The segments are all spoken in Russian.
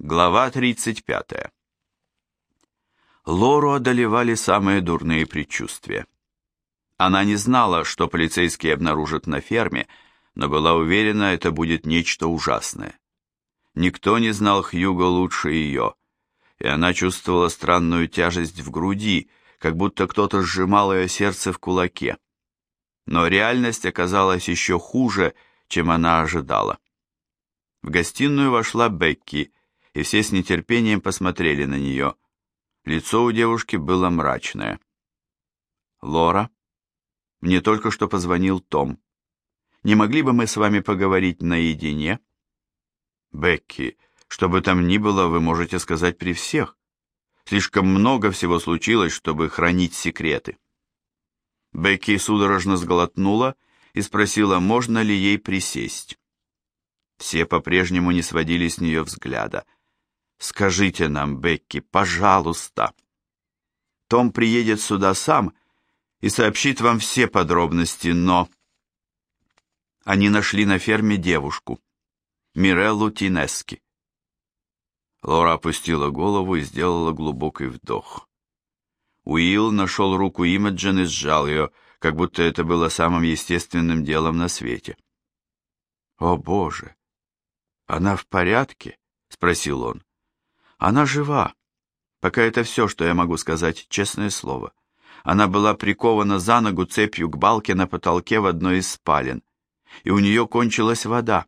Глава 35. Лору одолевали самые дурные предчувствия. Она не знала, что полицейские обнаружат на ферме, но была уверена, это будет нечто ужасное. Никто не знал Хьюго лучше ее, и она чувствовала странную тяжесть в груди, как будто кто-то сжимал ее сердце в кулаке. Но реальность оказалась еще хуже, чем она ожидала. В гостиную вошла Бекки, и все с нетерпением посмотрели на нее. Лицо у девушки было мрачное. «Лора, мне только что позвонил Том. Не могли бы мы с вами поговорить наедине?» «Бекки, что бы там ни было, вы можете сказать при всех. Слишком много всего случилось, чтобы хранить секреты». Бекки судорожно сглотнула и спросила, можно ли ей присесть. Все по-прежнему не сводили с нее взгляда – Скажите нам, Бекки, пожалуйста. Том приедет сюда сам и сообщит вам все подробности, но... Они нашли на ферме девушку, Миреллу Тинески. Лора опустила голову и сделала глубокий вдох. Уилл нашел руку Имаджин и сжал ее, как будто это было самым естественным делом на свете. «О, Боже! Она в порядке?» — спросил он. Она жива. Пока это все, что я могу сказать, честное слово. Она была прикована за ногу цепью к балке на потолке в одной из спален. И у нее кончилась вода.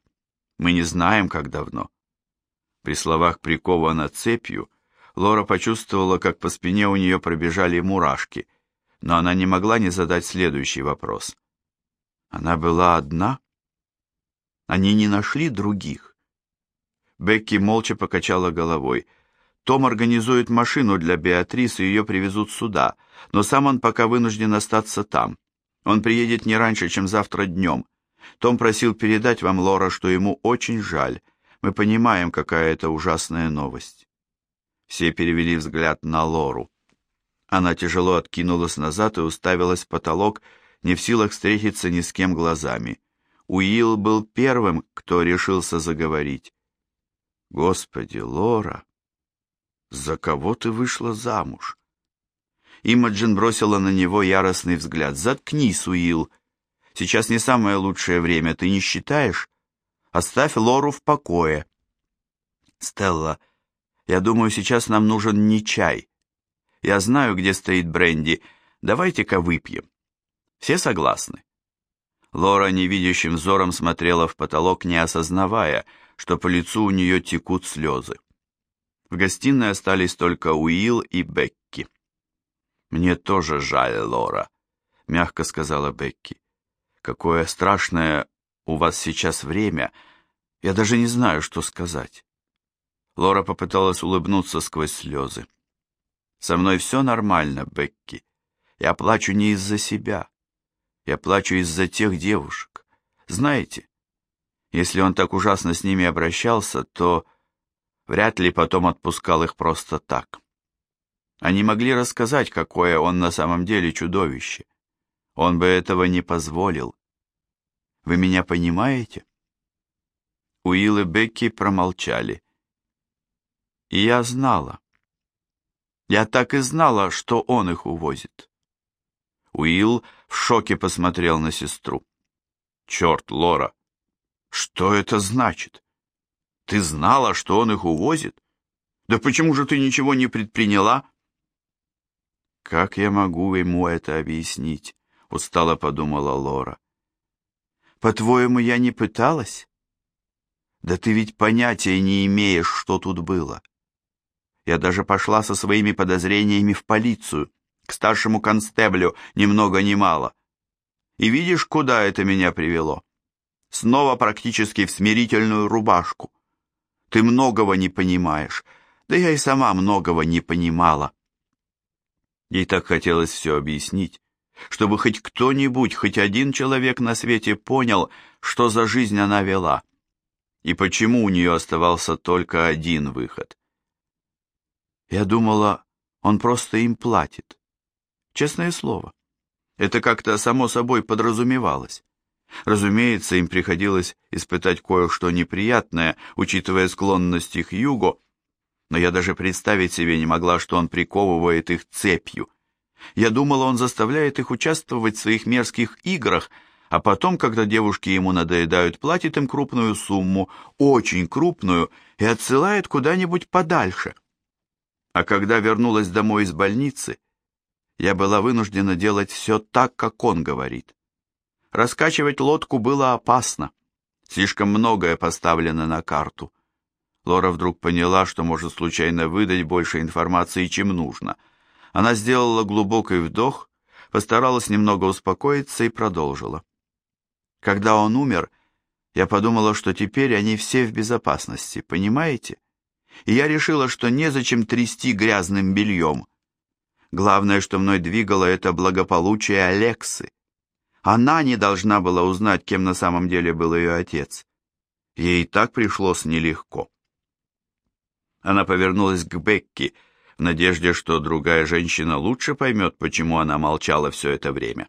Мы не знаем, как давно. При словах «прикована цепью» Лора почувствовала, как по спине у нее пробежали мурашки, но она не могла не задать следующий вопрос. Она была одна? Они не нашли других? Бекки молча покачала головой – том организует машину для Беатрис, и ее привезут сюда, но сам он пока вынужден остаться там. Он приедет не раньше, чем завтра днем. Том просил передать вам, Лора, что ему очень жаль. Мы понимаем, какая это ужасная новость. Все перевели взгляд на Лору. Она тяжело откинулась назад и уставилась в потолок, не в силах встретиться ни с кем глазами. Уилл был первым, кто решился заговорить. «Господи, Лора!» «За кого ты вышла замуж?» Имаджин бросила на него яростный взгляд. «Заткнись, Уилл. Сейчас не самое лучшее время, ты не считаешь? Оставь Лору в покое». «Стелла, я думаю, сейчас нам нужен не чай. Я знаю, где стоит бренди. Давайте-ка выпьем. Все согласны?» Лора невидящим взором смотрела в потолок, не осознавая, что по лицу у нее текут слезы. В гостиной остались только Уилл и Бекки. «Мне тоже жаль, Лора», — мягко сказала Бекки. «Какое страшное у вас сейчас время. Я даже не знаю, что сказать». Лора попыталась улыбнуться сквозь слезы. «Со мной все нормально, Бекки. Я плачу не из-за себя. Я плачу из-за тех девушек. Знаете, если он так ужасно с ними обращался, то вряд ли потом отпускал их просто так. Они могли рассказать, какое он на самом деле чудовище. Он бы этого не позволил. Вы меня понимаете? Уилл и Бекки промолчали. И я знала. Я так и знала, что он их увозит. Уилл в шоке посмотрел на сестру. «Черт, Лора, что это значит?» Ты знала, что он их увозит? Да почему же ты ничего не предприняла? Как я могу ему это объяснить? Устало подумала Лора. По-твоему, я не пыталась? Да ты ведь понятия не имеешь, что тут было. Я даже пошла со своими подозрениями в полицию, к старшему констеблю, ни много ни мало. И видишь, куда это меня привело? Снова практически в смирительную рубашку. Ты многого не понимаешь. Да я и сама многого не понимала. Ей так хотелось все объяснить, чтобы хоть кто-нибудь, хоть один человек на свете понял, что за жизнь она вела, и почему у нее оставался только один выход. Я думала, он просто им платит. Честное слово. Это как-то само собой подразумевалось. Разумеется, им приходилось испытать кое-что неприятное, учитывая склонность их Юго, но я даже представить себе не могла, что он приковывает их цепью. Я думала, он заставляет их участвовать в своих мерзких играх, а потом, когда девушки ему надоедают, платит им крупную сумму, очень крупную, и отсылает куда-нибудь подальше. А когда вернулась домой из больницы, я была вынуждена делать все так, как он говорит. Раскачивать лодку было опасно. Слишком многое поставлено на карту. Лора вдруг поняла, что может случайно выдать больше информации, чем нужно. Она сделала глубокий вдох, постаралась немного успокоиться и продолжила. Когда он умер, я подумала, что теперь они все в безопасности, понимаете? И я решила, что незачем трясти грязным бельем. Главное, что мной двигало, это благополучие Алексы. Она не должна была узнать, кем на самом деле был ее отец. Ей и так пришлось нелегко. Она повернулась к Бекки в надежде, что другая женщина лучше поймет, почему она молчала все это время.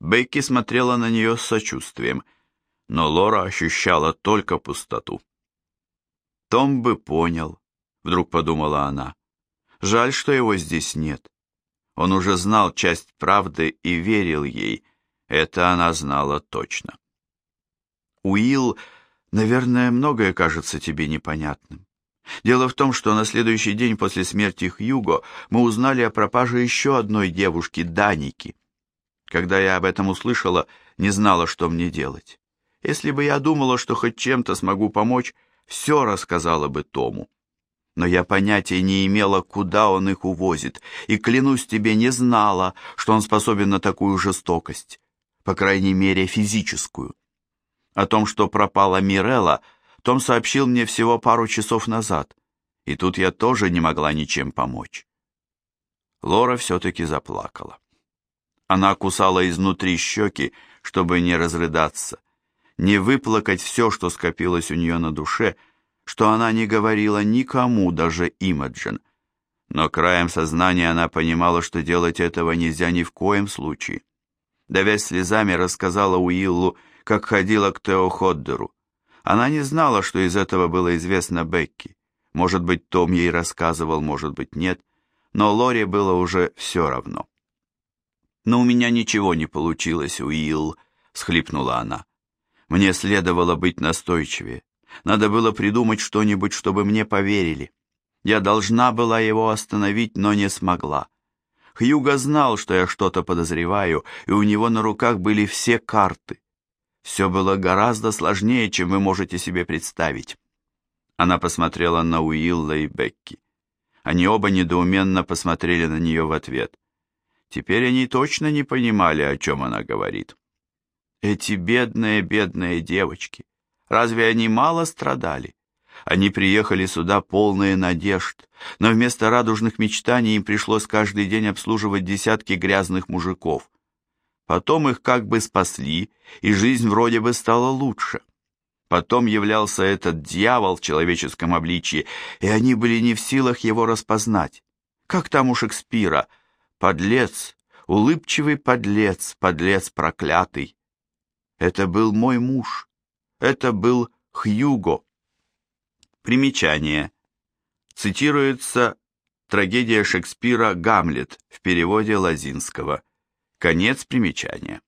Бекки смотрела на нее с сочувствием, но Лора ощущала только пустоту. Том бы понял, вдруг подумала она. Жаль, что его здесь нет. Он уже знал часть правды и верил ей. Это она знала точно. Уилл, наверное, многое кажется тебе непонятным. Дело в том, что на следующий день после смерти Хьюго мы узнали о пропаже еще одной девушки, Даники. Когда я об этом услышала, не знала, что мне делать. Если бы я думала, что хоть чем-то смогу помочь, все рассказала бы Тому но я понятия не имела, куда он их увозит, и, клянусь тебе, не знала, что он способен на такую жестокость, по крайней мере, физическую. О том, что пропала Мирелла, Том сообщил мне всего пару часов назад, и тут я тоже не могла ничем помочь. Лора все-таки заплакала. Она кусала изнутри щеки, чтобы не разрыдаться, не выплакать все, что скопилось у нее на душе, — что она не говорила никому, даже Имаджин. Но краем сознания она понимала, что делать этого нельзя ни в коем случае. Давясь слезами, рассказала Уиллу, как ходила к Тео Ходдеру. Она не знала, что из этого было известно Бекки. Может быть, Том ей рассказывал, может быть, нет, но Лоре было уже все равно. «Но у меня ничего не получилось, Уилл», — схлипнула она. «Мне следовало быть настойчивее. Надо было придумать что-нибудь, чтобы мне поверили. Я должна была его остановить, но не смогла. Хьюго знал, что я что-то подозреваю, и у него на руках были все карты. Все было гораздо сложнее, чем вы можете себе представить. Она посмотрела на Уилла и Бекки. Они оба недоуменно посмотрели на нее в ответ. Теперь они точно не понимали, о чем она говорит. Эти бедные, бедные девочки. Разве они мало страдали? Они приехали сюда полные надежд, но вместо радужных мечтаний им пришлось каждый день обслуживать десятки грязных мужиков. Потом их как бы спасли, и жизнь вроде бы стала лучше. Потом являлся этот дьявол в человеческом обличье, и они были не в силах его распознать. Как там у Шекспира? Подлец, улыбчивый подлец, подлец проклятый. Это был мой муж, это был Хьюго. Примечание. Цитируется трагедия Шекспира «Гамлет» в переводе Лазинского. Конец примечания.